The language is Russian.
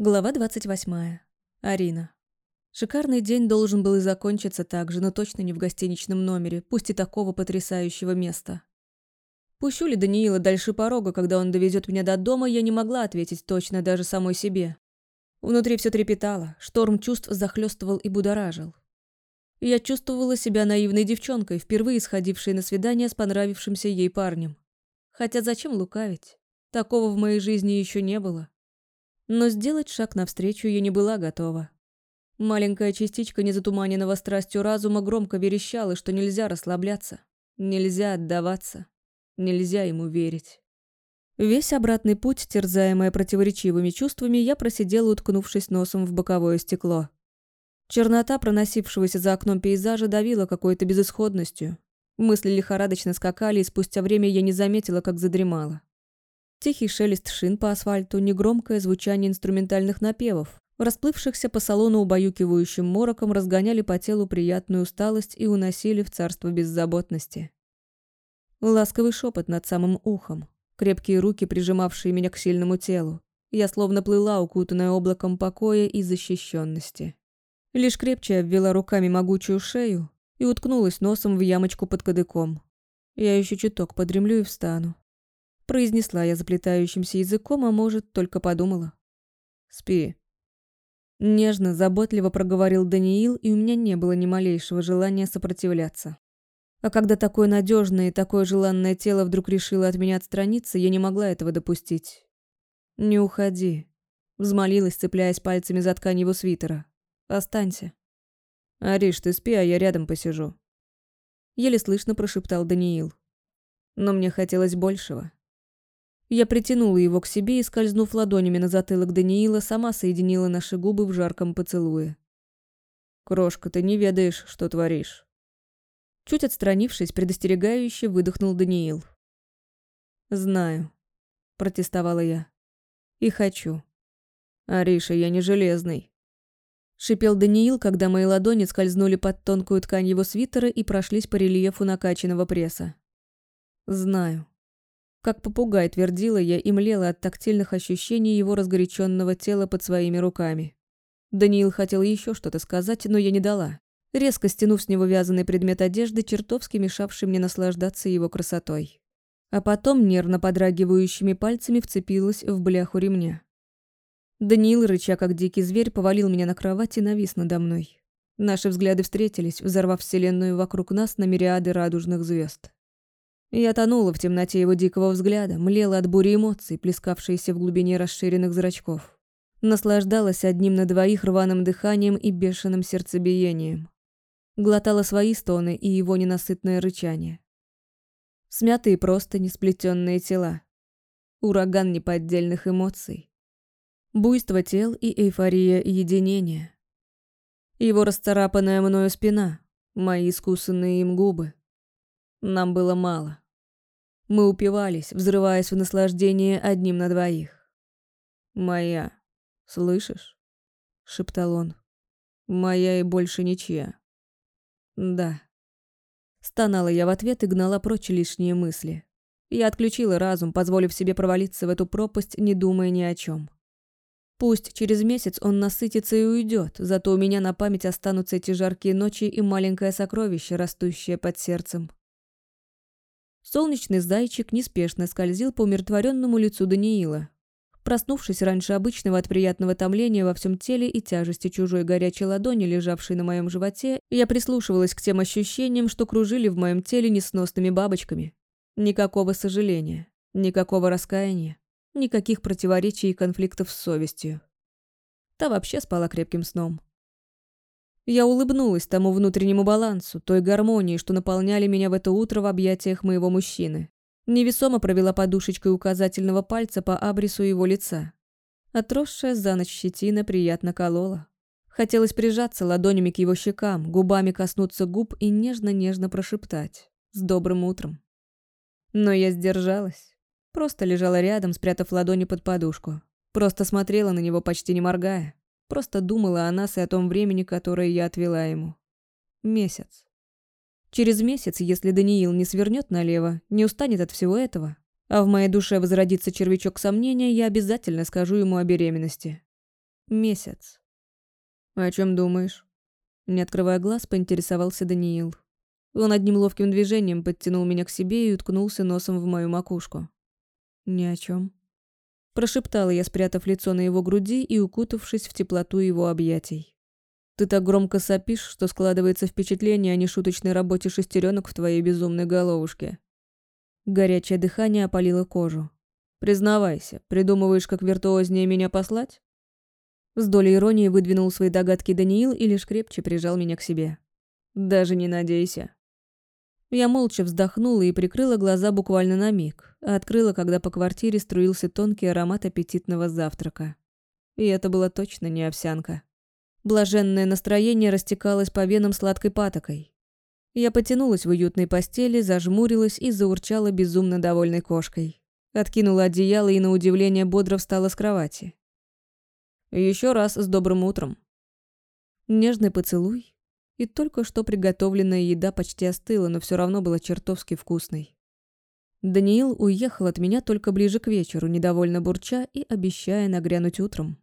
Глава 28. Арина. Шикарный день должен был и закончиться так же, но точно не в гостиничном номере, пусть и такого потрясающего места. Пущу ли Даниила дальше порога, когда он довезет меня до дома, я не могла ответить точно даже самой себе. Внутри все трепетало, шторм чувств захлестывал и будоражил. Я чувствовала себя наивной девчонкой, впервые сходившей на свидание с понравившимся ей парнем. Хотя зачем лукавить? Такого в моей жизни еще не было. Но сделать шаг навстречу я не была готова. Маленькая частичка незатуманенного страстью разума громко верещала, что нельзя расслабляться, нельзя отдаваться, нельзя ему верить. Весь обратный путь, терзаемая противоречивыми чувствами, я просидела, уткнувшись носом в боковое стекло. Чернота проносившегося за окном пейзажа давила какой-то безысходностью. Мысли лихорадочно скакали, и спустя время я не заметила, как задремала. Тихий шелест шин по асфальту, негромкое звучание инструментальных напевов, расплывшихся по салону убаюкивающим мороком разгоняли по телу приятную усталость и уносили в царство беззаботности. Ласковый шепот над самым ухом, крепкие руки, прижимавшие меня к сильному телу. Я словно плыла, укутанная облаком покоя и защищенности. Лишь крепче обвела руками могучую шею и уткнулась носом в ямочку под кадыком. Я еще чуток подремлю и встану. Произнесла я заплетающимся языком, а может, только подумала. «Спи». Нежно, заботливо проговорил Даниил, и у меня не было ни малейшего желания сопротивляться. А когда такое надежное и такое желанное тело вдруг решило от меня отстраниться, я не могла этого допустить. «Не уходи», — взмолилась, цепляясь пальцами за ткань его свитера. «Останься». «Ариш, ты спи, а я рядом посижу», — еле слышно прошептал Даниил. Но мне хотелось большего. Я притянула его к себе и, скользнув ладонями на затылок Даниила, сама соединила наши губы в жарком поцелуе. «Крошка, ты не ведаешь, что творишь». Чуть отстранившись, предостерегающе выдохнул Даниил. «Знаю», — протестовала я. «И хочу». «Ариша, я не железный», — шипел Даниил, когда мои ладони скользнули под тонкую ткань его свитера и прошлись по рельефу накачанного пресса. «Знаю». Как попугай твердила я и млела от тактильных ощущений его разгоряченного тела под своими руками. Даниил хотел еще что-то сказать, но я не дала, резко стянув с него вязаный предмет одежды, чертовски мешавший мне наслаждаться его красотой. А потом нервно подрагивающими пальцами вцепилась в бляху ремня. Даниил, рыча как дикий зверь, повалил меня на кровать и навис надо мной. Наши взгляды встретились, взорвав вселенную вокруг нас на мириады радужных звезд. Я тонула в темноте его дикого взгляда, млела от бури эмоций, плескавшейся в глубине расширенных зрачков. Наслаждалась одним на двоих рваным дыханием и бешеным сердцебиением. Глотала свои стоны и его ненасытное рычание. Смятые просто несплетенные тела. Ураган неподдельных эмоций. Буйство тел и эйфория единения. Его расцарапанная мною спина, мои искусанные им губы. Нам было мало. Мы упивались, взрываясь в наслаждении одним на двоих. «Моя, слышишь?» — шептал он. «Моя и больше ничья». «Да». Стонала я в ответ и гнала прочь лишние мысли. Я отключила разум, позволив себе провалиться в эту пропасть, не думая ни о чем. Пусть через месяц он насытится и уйдет, зато у меня на память останутся эти жаркие ночи и маленькое сокровище, растущее под сердцем. Солнечный зайчик неспешно скользил по умиротворенному лицу Даниила. Проснувшись раньше обычного от приятного томления во всем теле и тяжести чужой горячей ладони, лежавшей на моем животе, я прислушивалась к тем ощущениям, что кружили в моем теле несносными бабочками. Никакого сожаления, никакого раскаяния, никаких противоречий и конфликтов с совестью. Та вообще спала крепким сном. Я улыбнулась тому внутреннему балансу, той гармонии, что наполняли меня в это утро в объятиях моего мужчины. Невесомо провела подушечкой указательного пальца по абрису его лица. Отросшая за ночь щетина приятно колола. Хотелось прижаться ладонями к его щекам, губами коснуться губ и нежно-нежно прошептать «С добрым утром». Но я сдержалась. Просто лежала рядом, спрятав ладони под подушку. Просто смотрела на него, почти не моргая. Просто думала о нас и о том времени, которое я отвела ему. Месяц. Через месяц, если Даниил не свернет налево, не устанет от всего этого, а в моей душе возродится червячок сомнения, я обязательно скажу ему о беременности. Месяц. «О чем думаешь?» Не открывая глаз, поинтересовался Даниил. Он одним ловким движением подтянул меня к себе и уткнулся носом в мою макушку. «Ни о чем. Прошептала я, спрятав лицо на его груди и укутавшись в теплоту его объятий. «Ты так громко сопишь, что складывается впечатление о нешуточной работе шестеренок в твоей безумной головушке». Горячее дыхание опалило кожу. «Признавайся, придумываешь, как виртуознее меня послать?» С долей иронии выдвинул свои догадки Даниил и лишь крепче прижал меня к себе. «Даже не надейся». Я молча вздохнула и прикрыла глаза буквально на миг, открыла, когда по квартире струился тонкий аромат аппетитного завтрака. И это было точно не овсянка. Блаженное настроение растекалось по венам сладкой патокой. Я потянулась в уютной постели, зажмурилась и заурчала безумно довольной кошкой. Откинула одеяло и, на удивление, бодро встала с кровати. Еще раз с добрым утром. Нежный поцелуй, и только что приготовленная еда почти остыла, но все равно была чертовски вкусной. Даниил уехал от меня только ближе к вечеру, недовольно бурча и обещая нагрянуть утром.